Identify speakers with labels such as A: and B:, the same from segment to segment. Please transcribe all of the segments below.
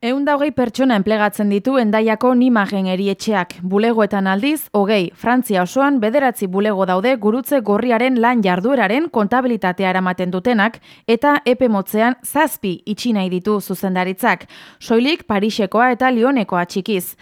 A: Eunda hogei pertsona enplegatzen ditu endaiako nimagen erietxeak. Bulegoetan aldiz, hogei, Frantzia osoan bederatzi bulego daude gurutze gorriaren lan jardueraren kontabilitatea eramaten dutenak eta epe motzean zazpi itxi nahi ditu zuzendaritzak. Soilik Parisekoa eta Lionekoa txikiz.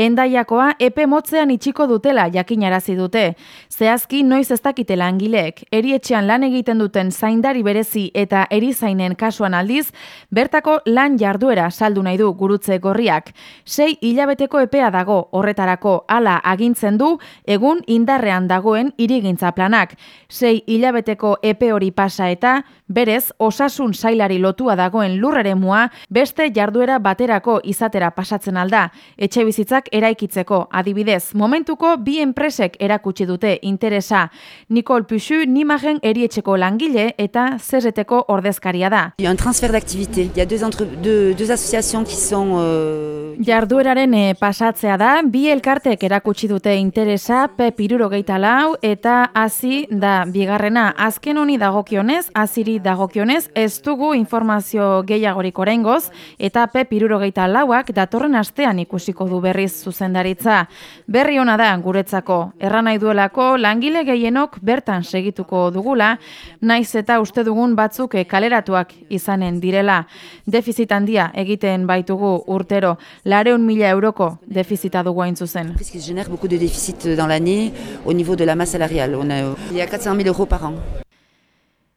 A: Endaiakoa epe motzean itxiko dutela jakinarazi dute. Zehazki noiz ez dakite langileek, erietxean lan egiten duten zaindari berezi eta erizainen kasuan aldiz, bertako lan jarduera saldu nahi du gurutze gorriak. Sei hilabeteko epea dago horretarako hala agintzen du egun indarrean dagoen irigintza planak. Sei hilabeteko epe hori pasa eta berez osasun sailari lotua dagoen lurrere mua beste jarduera baterako izatera pasatzen alda. Etxe bizitzak eraikitzeko adibidez momentuko bi enpresek erakutsi dute interesa. Nicole Puxu nimagen erietxeko langile eta zerreteko ordezkaria da.
B: Un transfer d'activité. Il y a deux, entre... deux, deux associations
A: Uh, Jardueraren e, pasatzea da, bi elkartek erakutsi dute interesa Pep irurogeita lau eta hasi da bigarrena azken honi dagokionez, aziri dagokionez, ez dugu informazio gehiagorik oraingoz eta Pep irurogeita lauak datorren astean ikusiko du berriz zuzendaritza. Berri ona da guretzako, erran nahi duelako langile gehienok bertan segituko dugula, naiz eta uste dugun batzuk eh, kaleratuak izanen direla. Defizit handia egiten baitugu urtero, lareun mila euroko defizita dugu hain zuzen.
B: Génère beaucoup de déficit dans l'année au niveau de la masse salariale. On a, il y a 400 000 euros par an.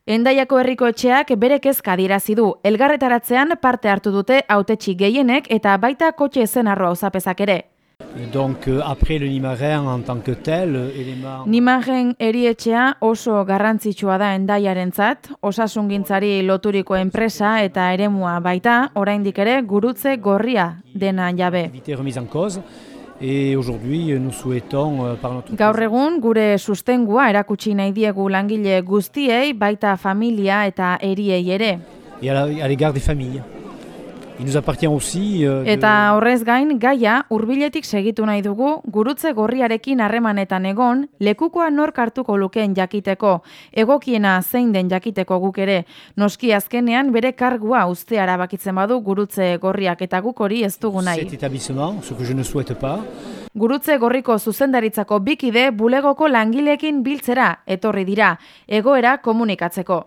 A: Endaiako herriko etxeak bere kezka dirazi du. Elgarretaratzean parte hartu dute autetxi gehienek eta baita kotxe zen arroa uzapezak ere.
C: Donc euh, après le Nimaren en tant que tel, euh, élément...
A: Nimaren erietxea oso garrantzitsua da endaiarentzat, osasungintzari loturiko enpresa eta eremua baita, oraindik ere gurutze gorria dena jabe.
C: Et aujourd'hui, nous souhaitons euh, par notre
A: Gaur egun gure sustengua erakutsi nahi diegu langile guztiei, baita familia eta eriei ere.
C: Et à l'égard des familles. Il nous appartient aussi euh,
A: Eta horrez gain gaia hurbiletik segitu nahi dugu gurutze gorriarekin harremanetan egon lekukoa nork hartuko lukeen jakiteko egokiena zein den jakiteko guk ere noski azkenean bere kargua ustea erabakitzen badu gurutze gorriak eta guk hori ez dugu nahi.
C: Cet établissement, ce que je ne souhaite pas.
A: Gurutze gorriko zuzendaritzako bikide bulegoko langileekin biltzera etorri dira egoera komunikatzeko.